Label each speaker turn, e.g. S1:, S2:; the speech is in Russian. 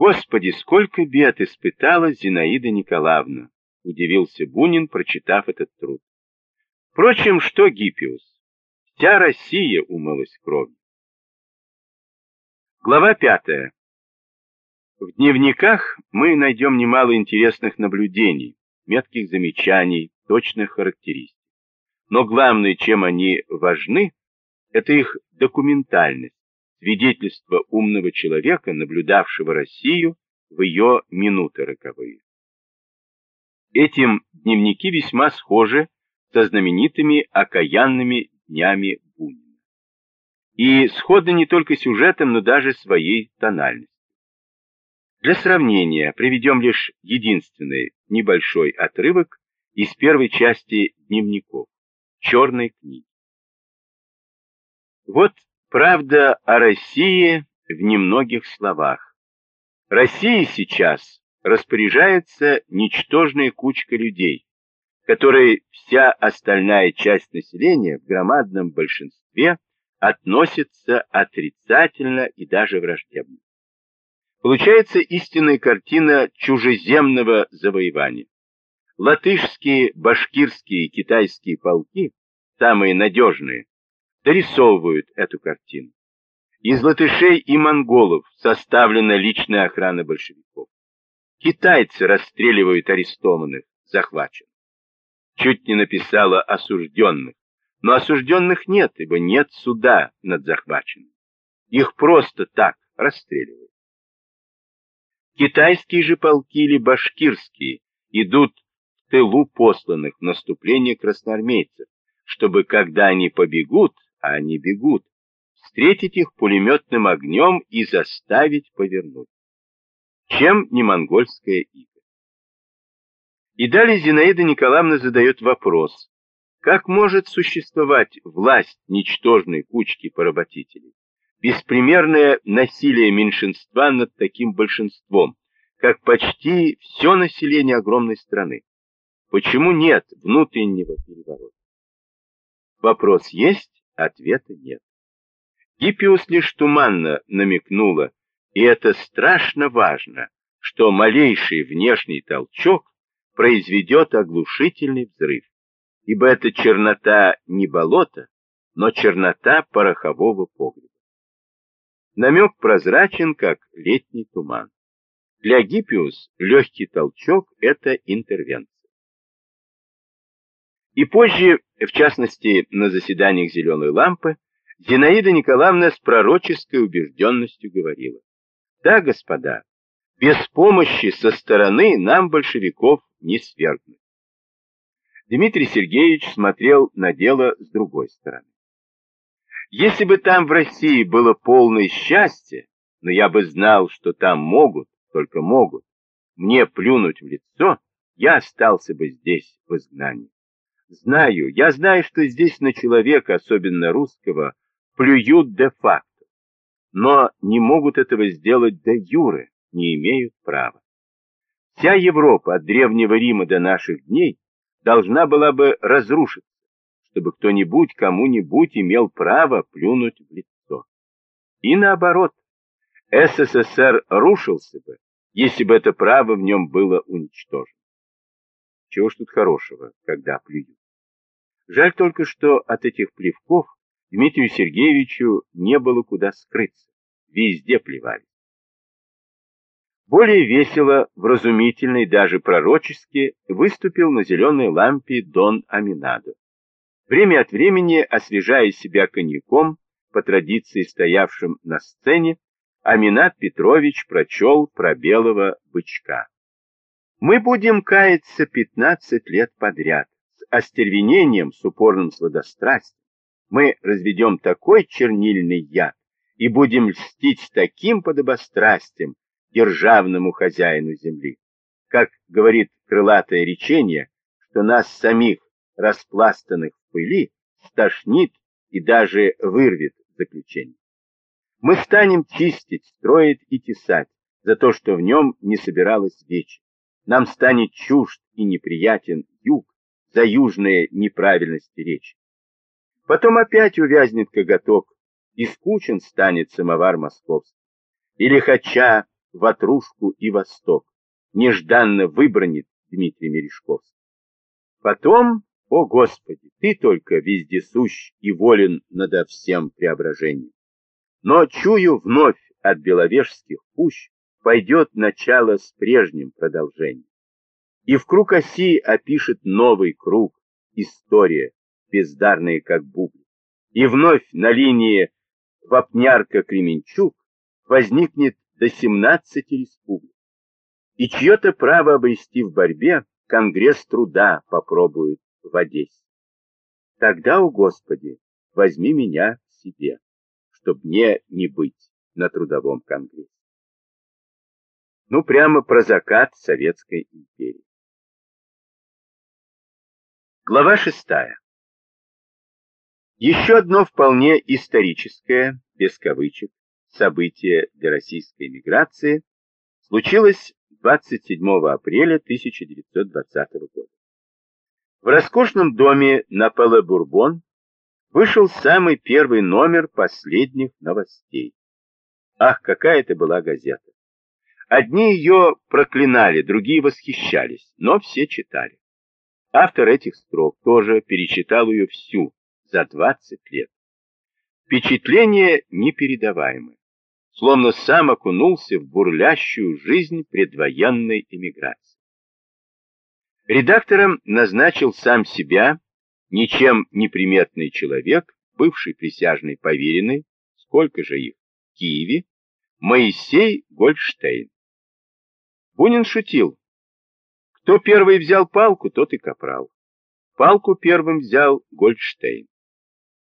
S1: Господи, сколько бед испытала Зинаида Николаевна, удивился Бунин, прочитав этот труд. Впрочем, что Гиппиус? Вся Россия умылась кровью. Глава пятая. В дневниках мы найдем немало интересных наблюдений, метких замечаний, точных характеристик. Но главное, чем они важны, это их документальность, свидетельство умного человека, наблюдавшего Россию в ее минуты роковые. Этим дневники весьма схожи со знаменитыми окаянными днями Бунина. И сходны не только сюжетом, но даже своей тональностью. Для сравнения приведем лишь единственный небольшой отрывок из первой части дневников «Черной книги». Вот правда о России в немногих словах. Россия сейчас распоряжается ничтожная кучка людей, которой вся остальная часть населения в громадном большинстве относится отрицательно и даже враждебно. Получается истинная картина чужеземного завоевания. Латышские, башкирские китайские полки, самые надежные, дорисовывают эту картину. Из латышей и монголов составлена личная охрана большевиков. Китайцы расстреливают арестованных, захваченных. Чуть не написала осужденных, но осужденных нет, ибо нет суда над захваченными. Их просто так расстреливают. Китайские же полки или башкирские идут в тылу посланных в наступление красноармейцев, чтобы, когда они побегут, а они бегут, встретить их пулеметным огнем и заставить повернуть. Чем не монгольская ига? И далее Зинаида Николаевна задает вопрос, как может существовать власть ничтожной кучки поработителей? беспримерное насилие меньшинства над таким большинством, как почти все население огромной страны. Почему нет внутреннего переворота? Вопрос есть, ответа нет. Гиппиус лишь туманно намекнула, и это страшно важно, что малейший внешний толчок произведет оглушительный взрыв, ибо это чернота не болота, но чернота порохового погреба. Намек прозрачен, как летний туман. Для Гиппиус легкий толчок – это интервенция. И позже, в частности, на заседаниях «Зеленой лампы», Зинаида Николаевна с пророческой убежденностью говорила, «Да, господа, без помощи со стороны нам большевиков не свергнуть». Дмитрий Сергеевич смотрел на дело с другой стороны. Если бы там в России было полное счастье, но я бы знал, что там могут, только могут, мне плюнуть в лицо, я остался бы здесь в изгнании. Знаю, я знаю, что здесь на человека, особенно русского, плюют де-факто, но не могут этого сделать де-юре, не имеют права. Вся Европа от Древнего Рима до наших дней должна была бы разрушиться, чтобы кто-нибудь кому-нибудь имел право плюнуть в лицо. И наоборот, СССР рушился бы, если бы это право в нем было уничтожено. Чего ж тут хорошего, когда плюют? Жаль только, что от этих плевков Дмитрию Сергеевичу не было куда скрыться. Везде плевали. Более весело, вразумительно и даже пророчески выступил на зеленой лампе Дон Аминадо время от времени освежая себя коньяком, по традиции стоявшим на сцене, Аминат Петрович прочел про белого бычка. Мы будем каяться 15 лет подряд, остервенением, с упорным сладострастием. Мы разведем такой чернильный яд и будем льстить таким подобострастием державному хозяину земли. Как говорит крылатое речение, что нас самих, распластанных пыли, стошнит и даже вырвет заключение. Мы станем чистить, строить и тесать за то, что в нем не собиралось вечи. Нам станет чужд и неприятен юг за южные неправильности речи. Потом опять увязнет коготок, и скучен станет самовар московский. И лихача, ватрушку и восток, нежданно выбранит Дмитрий Мережковский. Потом, о Господи, ты только вездесущ и волен надо всем преображением. Но чую вновь от беловежских пущ пойдет начало с прежним продолжением. И в круг оси опишет новый круг, история, бездарная как бубны. И вновь на линии Вапнярка-Кременчук возникнет до 17 республик. И чье-то право обрести в борьбе Конгресс труда попробует в Одессе. Тогда, о Господи, возьми меня к себе, чтоб мне не быть на трудовом конгрессе. Ну, прямо про закат Советской империи. Глава шестая. Еще одно вполне историческое, без кавычек, событие для российской эмиграции случилось 27 апреля 1920 года. В роскошном доме на Пале-Бурбон вышел самый первый номер последних новостей. Ах, какая это была газета! Одни ее проклинали, другие восхищались, но все читали. Автор этих строк тоже перечитал ее всю за 20 лет. Впечатление непередаваемое, словно сам окунулся в бурлящую жизнь предвоенной эмиграции. Редактором назначил сам себя ничем не приметный человек, бывший присяжный поверенный, сколько же их, в Киеве, Моисей Гольдштейн. Бунин шутил. Кто первый взял палку, тот и капрал. Палку первым взял Гольдштейн.